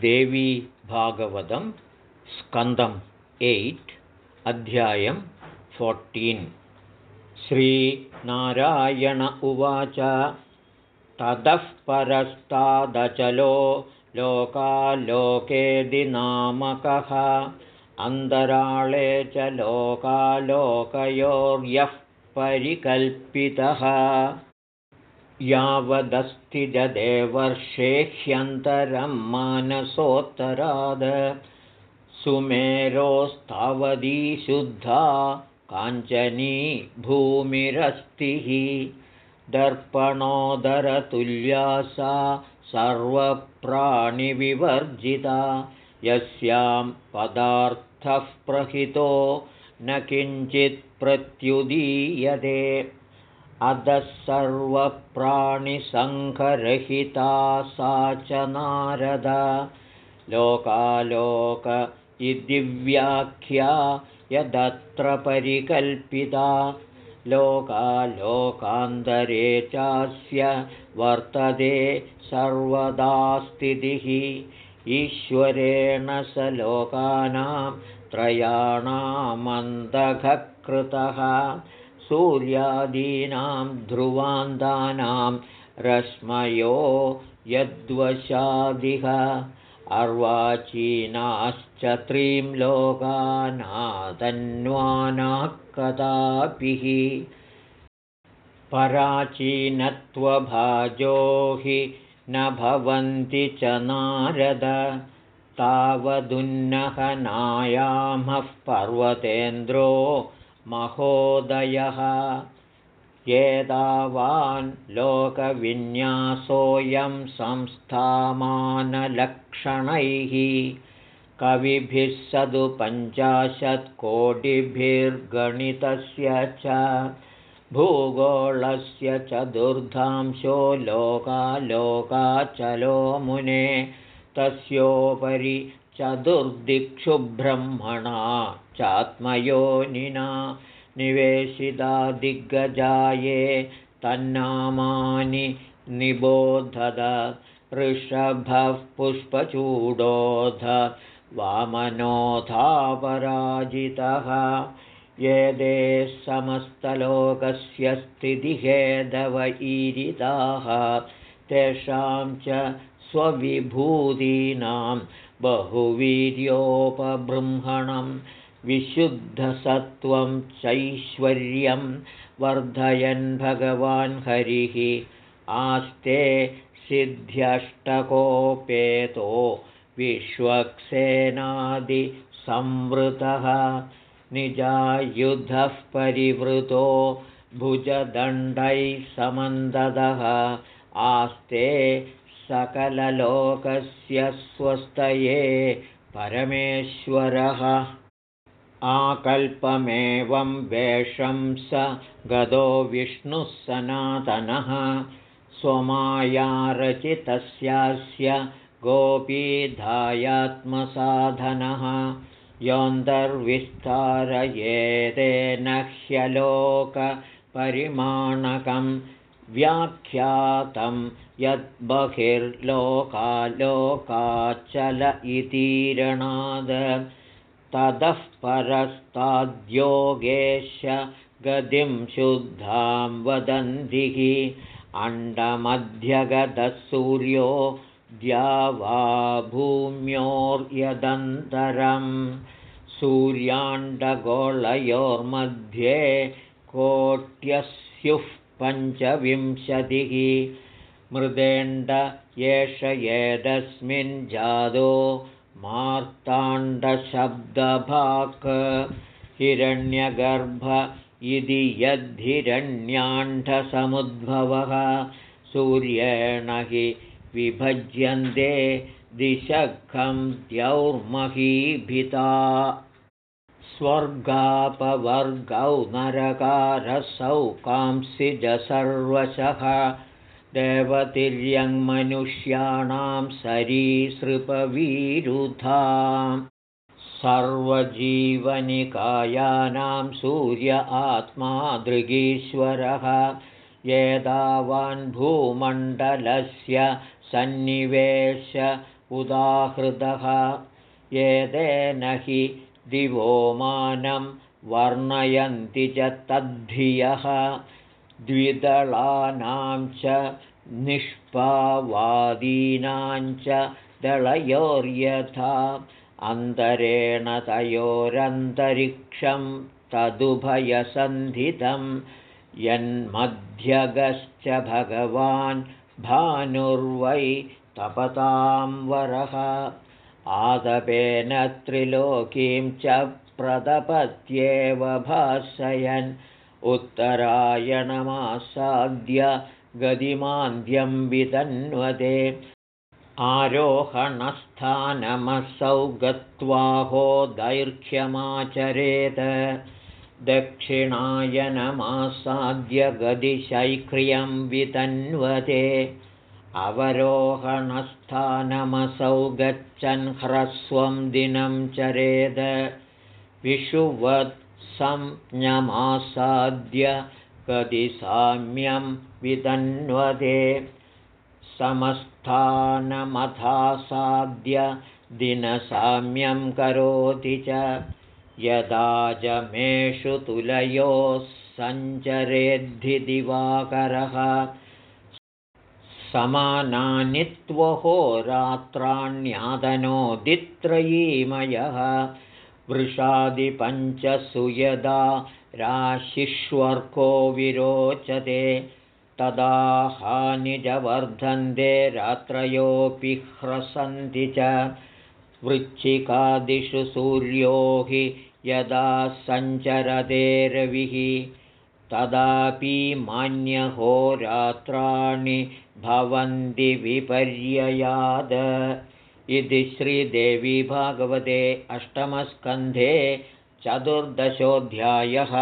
देवी भागवतं स्कन्दम् एय्ट् अध्यायं फोर्टीन्। श्रीनारायण उवाच ततः परस्तादचलो लोकालोकेदिनामकः अन्तराळे च लोकालोकयोर्यः परिकल्पितः यावदस्तिजदेवर्षे ह्यन्तरं मानसोत्तराद। सुमेरोस्तावदी शुद्धा काञ्चनी भूमिरस्तिः। दर्पणोदरतुल्या सा सर्वप्राणिविवर्जिता। यस्यां पदार्थः प्रहितो न किञ्चित् प्रत्युदीयते अधः सर्वप्राणिसङ्घरहिता सा च नारद। लोकालोक इति व्याख्या यदत्र परिकल्पिता। लोकालोकान्तरे चास्य वर्तते सर्वदा स्थितिः ईश्वरेण स लोकानां त्रयाणामन्तघकृतः सूर्यादीनां ध्रुवान्तानां रश्मयो यद्वशादिह अर्वाचीनाश्च त्रीं लोकानादन्वानाः कदापिः पराचीनत्वभाजो हि न भवन्ति च नारद तावदुन्नहनायामः पर्वतेन्द्रो महोदयः। एतावान् लोकविन्यासोऽयं संस्थामानलक्षणैः कविभिः सदु पञ्चाशत्कोटिभिर्गणितस्य च भूगोळस्य चतुर्धांशो लोकालोकाचलो मुने तस्योपरि चतुर्दिक्षु ब्रह्मणा चात्मयोनिना निवेशिता दिग्गजाये तन्नामानि निबोधद ऋषभः पुष्पचूडोध वामनोधापराजितः ये समस्तलोकस्य स्थितिहेदव ईरिताः तेषां च स्वविभूतीनां बहुवीर्योपबृंहणं विशुद्धसत्त्वं चैश्वर्यं वर्धयन् भगवान् हरिः। आस्ते सिद्ध्यष्टकोपेतो विश्वक्सेनादिसंवृतः निजायुधः परिवृतो भुजदण्डैः समन्ददः। आस्ते सकललोकस्य स्वस्तये परमेश्वरः आकल्पमेवं वेषं स गदो विष्णुः सनातनः स्वमायारचितस्यास्य गोपीधायात्मसाधनः योऽन्तर्विस्तारयेतेन ह्यलोकपरिमाणकं व्याख्यातं यद्बहिर्लोकालोकाचल इतीरणाद ततः परस्ताद्योगेश गतिं शुद्धां वदन्तिः अण्डमध्यगतः सूर्यो द्यावा भूम्योर्यदन्तरं सूर्याण्डगोळयोर्मध्ये कोट्यस्युः पञ्चविंशतिः। मृदेण्ड एष एतस्मिन् जादो। मार्ताण्डशब्दभाक्। हिरण्यगर्भ इति यद्धिरण्याण्डसमुद्भवः सूर्येण हि विभज्यन्ते दिशखं द्यौर्महीभिता स्वर्गापवर्गौ नरकारसौ कांसिजसर्वशः देवतिर्यङ्मनुष्याणां सरीसृपवीरुधा सर्वजीवनिकायानां सूर्य आत्मा दृगीश्वरः एतावान् भूमण्डलस्य सन्निवेश उदाहृतः एतेन हि दिवोमानं वर्णयन्ति च तद्धियः। द्विदलानां च निष्पावादीनां च दलयोर्यथा। अन्तरेण तयोरन्तरिक्षं तदुभयसन्धितं। यन्मध्यगश्च भगवान् भानुर्वै तपतां वरः आदपेन त्रिलोकीं च प्रदपत्येव भासयन् उत्तरायणमासाद्य गदिमान्द्यं वितन्वते आरोहणस्थानमसौ गत्वाहो दैर्घ्यमाचरेत दक्षिणायनमासाद्य गदिशैक्रियं वितन्वते अवरोहणस्थानमसौ गच्छन् ह्रस्वं दिनं चरेद विषुवत्संज्ञमासाद्य गदिसाम्यं वितन्वते समस्थानमथासाद्य दिनसाम्यं करोति च यदा जमेषु तुलयोः सञ्चरेद्धि दिवाकरः समानानि त्वहोरात्राण्यादनोदित्रयीमयः वृषादिपञ्चसु यदा राशिष्वर्को विरोचते। तदा हानिजवर्धन्ते रात्रयोऽपि ह्रसन्ति च। वृच्छिकादिषु सूर्यो हि यदा सञ्चरते रविः तदापि मान्यहोरात्राणि भवन्ति विपर्ययाद। इति श्रीदेवी भागवते अष्टमस्कन्धे चतुर्दशोऽध्यायः